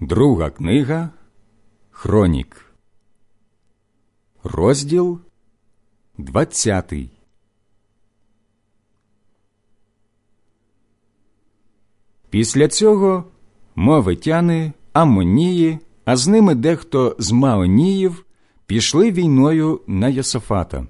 Друга книга Хронік, розділ двадцятий. Після цього мовитяни, Амонії, а з ними дехто з Маоніїв пішли війною на Йосафата.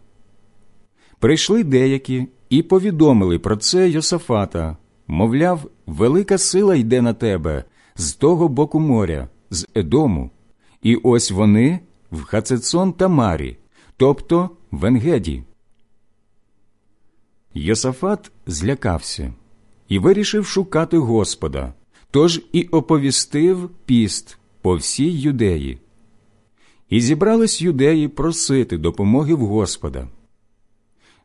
Прийшли деякі і повідомили про це Йосафата, мовляв, велика сила йде на тебе з того боку моря, з Едому, і ось вони в Хацецон Тамарі, тобто в Енгеді. Йосафат злякався і вирішив шукати Господа, тож і оповістив піст по всій юдеї. І зібрались юдеї просити допомоги в Господа.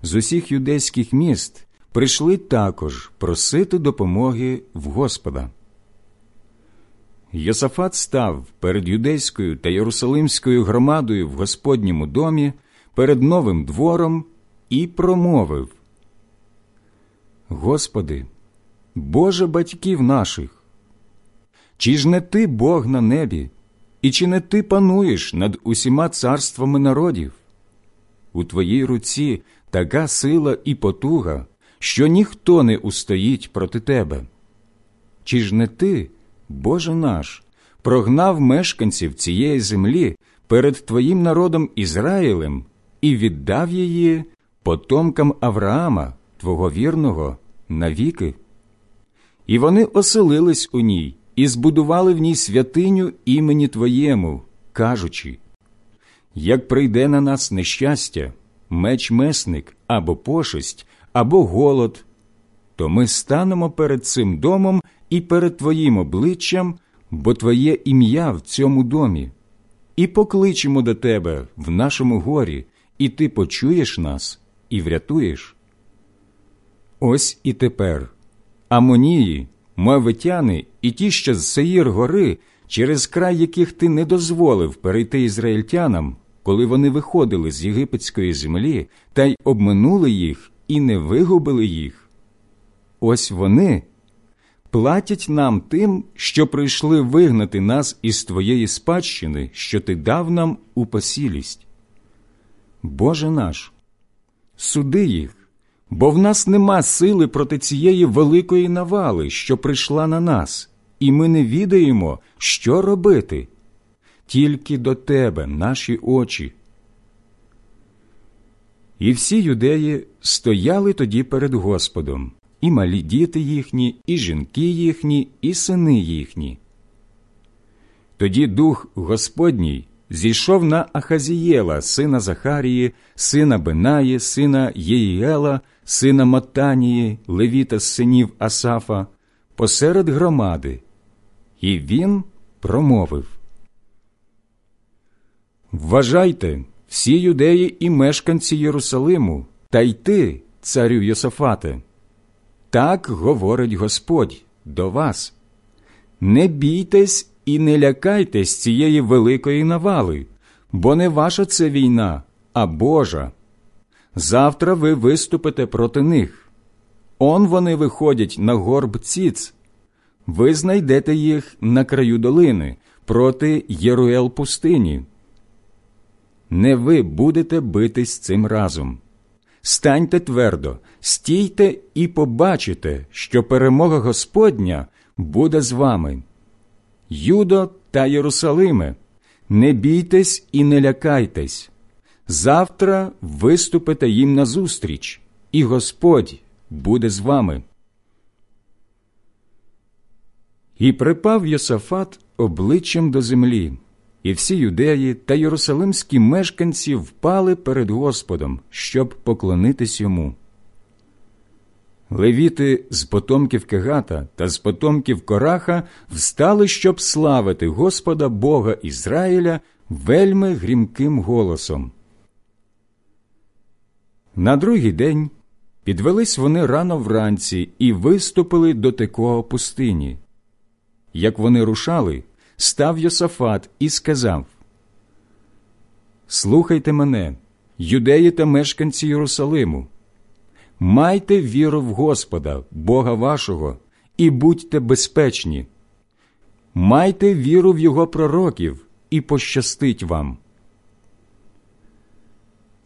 З усіх юдейських міст прийшли також просити допомоги в Господа. Йосафат став перед юдейською та єрусалимською громадою в Господньому домі перед новим двором і промовив Господи, Боже батьків наших, чи ж не ти Бог на небі, і чи не ти пануєш над усіма царствами народів? У твоїй руці така сила і потуга, що ніхто не устоїть проти тебе. Чи ж не ти? Боже наш, прогнав мешканців цієї землі перед Твоїм народом Ізраїлем і віддав її потомкам Авраама, Твого вірного, навіки. І вони оселились у ній і збудували в ній святиню імені Твоєму, кажучи як прийде на нас нещастя, меч месник або пошесть, або голод, то ми станемо перед цим домом і перед Твоїм обличчям, бо Твоє ім'я в цьому домі, і покличемо до Тебе в нашому горі, і Ти почуєш нас і врятуєш. Ось і тепер Амонії, Моавитяни і ті, що з Сеїр гори, через край яких ти не дозволив перейти ізраїльтянам, коли вони виходили з єгипетської землі, та й обминули їх і не вигубили їх. Ось вони платять нам тим, що прийшли вигнати нас із Твоєї спадщини, що Ти дав нам у посілість. Боже наш, суди їх, бо в нас нема сили проти цієї великої навали, що прийшла на нас, і ми не відаємо, що робити. Тільки до Тебе наші очі. І всі юдеї стояли тоді перед Господом, і малі діти їхні, і жінки їхні, і сини їхні. Тоді дух Господній зійшов на Ахазієла, сина Захарії, сина Бенаї, сина Єїела, сина Матанії, левіта з синів Асафа, посеред громади, і він промовив Вважайте, всі юдеї і мешканці Єрусалиму, та й ти, царю Йосафате. Так говорить Господь до вас. Не бійтесь і не лякайтесь цієї великої навали, бо не ваша це війна, а Божа. Завтра ви виступите проти них. Он вони виходять на горб ціц. Ви знайдете їх на краю долини проти Єруел пустині. Не ви будете битись цим разом. Станьте твердо, стійте і побачите, що перемога Господня буде з вами. Юдо та Єрусалиме, не бійтесь і не лякайтесь. Завтра виступите їм назустріч, і Господь буде з вами. І припав Йосафат обличчям до землі і всі юдеї та єрусалимські мешканці впали перед Господом, щоб поклонитись йому. Левіти з потомків Кегата та з потомків Кораха встали, щоб славити Господа Бога Ізраїля вельми грімким голосом. На другий день підвелись вони рано вранці і виступили до Текоа пустині. Як вони рушали, став Йосафат і сказав Слухайте мене, юдеї та мешканці Єрусалиму, майте віру в Господа, Бога вашого, і будьте безпечні. майте віру в його пророків і пощастить вам.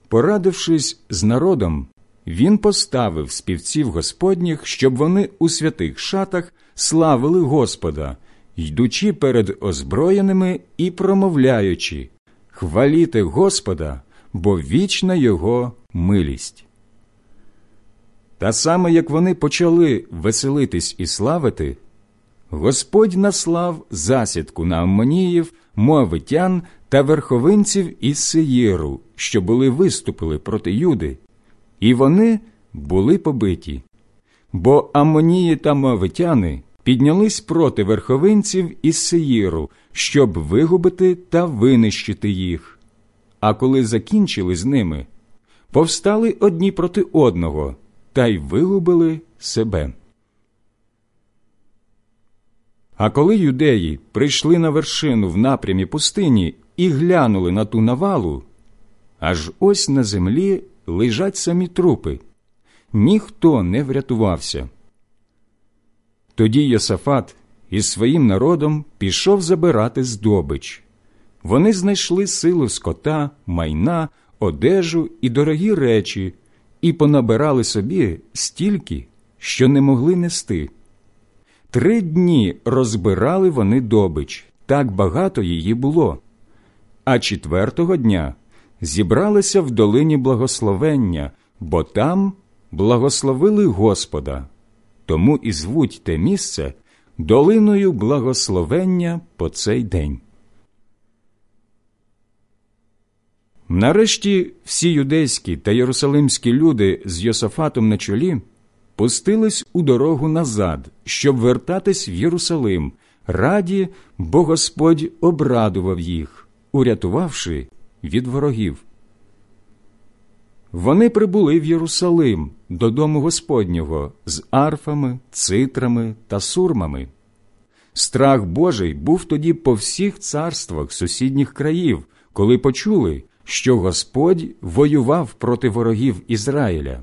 Порадившись з народом, він поставив співців Господніх, щоб вони у святих шатах славили Господа, йдучи перед озброєними і промовляючи Хваліте Господа, бо вічна Його милість. Та саме як вони почали веселитись і славити, Господь наслав засідку на Аммоніїв, Моавитян та верховинців із Сеєру, що були виступили проти Юди, і вони були побиті. Бо Аммонії та Моавитяни піднялись проти верховинців із Сеїру, щоб вигубити та винищити їх. А коли закінчили з ними, повстали одні проти одного та й вигубили себе. А коли юдеї прийшли на вершину в напрямі пустині і глянули на ту навалу, аж ось на землі лежать самі трупи, ніхто не врятувався. Тоді Йосафат із своїм народом пішов забирати здобич. Вони знайшли силу скота, майна, одежу і дорогі речі, і понабирали собі стільки, що не могли нести. Три дні розбирали вони добич, так багато її було. А четвертого дня зібралися в долині благословення, бо там благословили Господа. Тому і звуть те місце долиною благословення по цей день. Нарешті всі юдейські та єрусалимські люди з Йосафатом на чолі пустились у дорогу назад, щоб вертатись в Єрусалим, раді, бо Господь обрадував їх, урятувавши від ворогів. Вони прибули в Єрусалим додому Господнього з арфами, цитрами та сурмами. Страх Божий був тоді по всіх царствах сусідніх країв, коли почули, що Господь воював проти ворогів Ізраїля.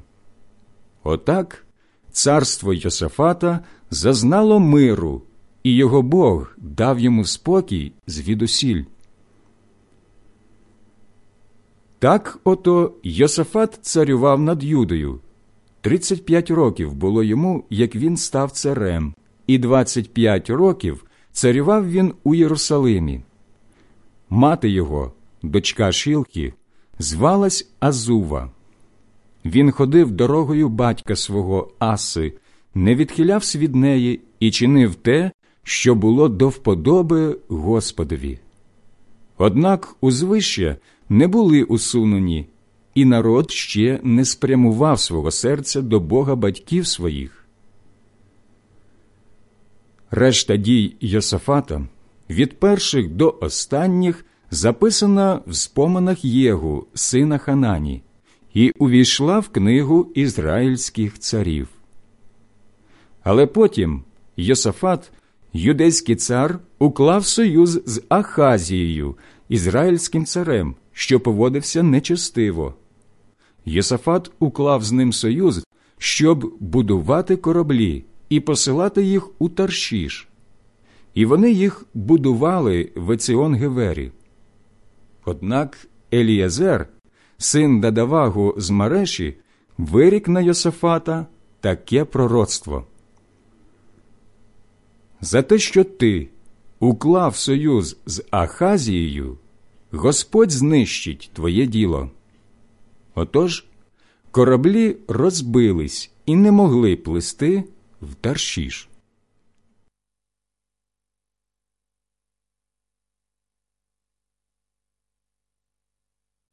Отак царство Йосафата зазнало миру, і його Бог дав йому спокій звідусіль. Так ото Йосафат царював над Юдою. Тридцять п'ять років було йому, як він став царем, і двадцять п'ять років царював він у Єрусалимі. Мати його, дочка Шілки, звалась Азува. Він ходив дорогою батька свого Аси, не відхилявся від неї і чинив те, що було до вподоби Господові. Однак узвище не були усунені, і народ ще не спрямував свого серця до Бога батьків своїх. Решта дій Йосафата від перших до останніх записана в споминах Єгу, сина Ханані, і увійшла в книгу ізраїльських царів. Але потім Йосафат, юдейський цар, уклав союз з Ахазією, ізраїльським царем, що поводився нечестиво. Єсафат уклав з ним союз, щоб будувати кораблі і посилати їх у Таршіш. І вони їх будували в Еціон Гевері. Однак Еліязер, син Дадавагу з Мареші, вирік на Йосафата таке пророцтво. За те, що ти уклав союз з Ахазією, Господь знищить твоє діло. Отож кораблі розбились і не могли плисти в Таршіш.